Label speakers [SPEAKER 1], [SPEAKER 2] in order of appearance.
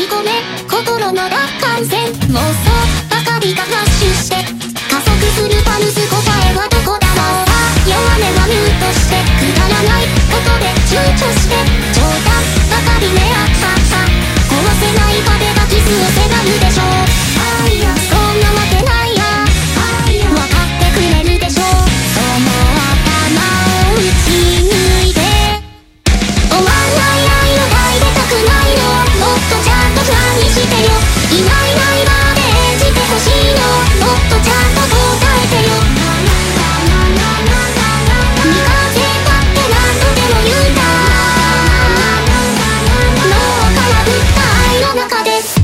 [SPEAKER 1] り込め心なら完全妄想です。